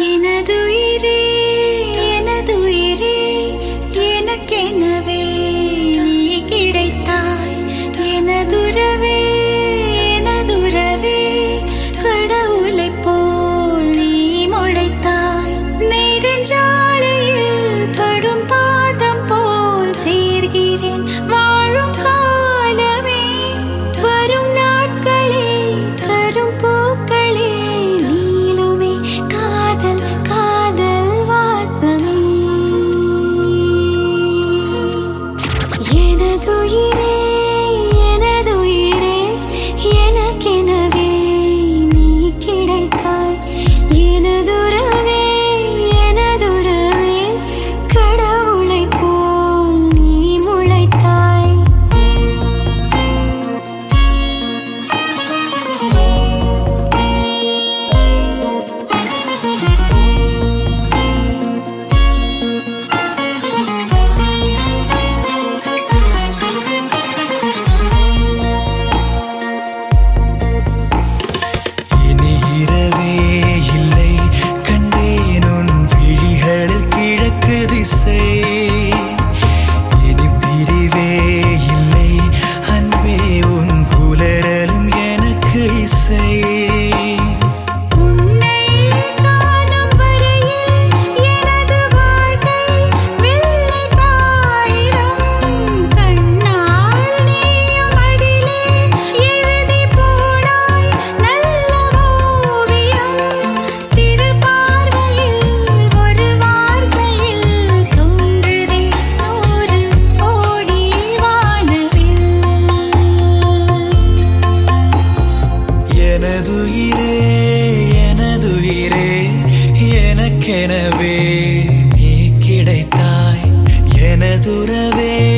ಏನದು ಇರಿ ಏನದು ಇರಿ ಏನಕ್ಕೆ say. மனதுறவே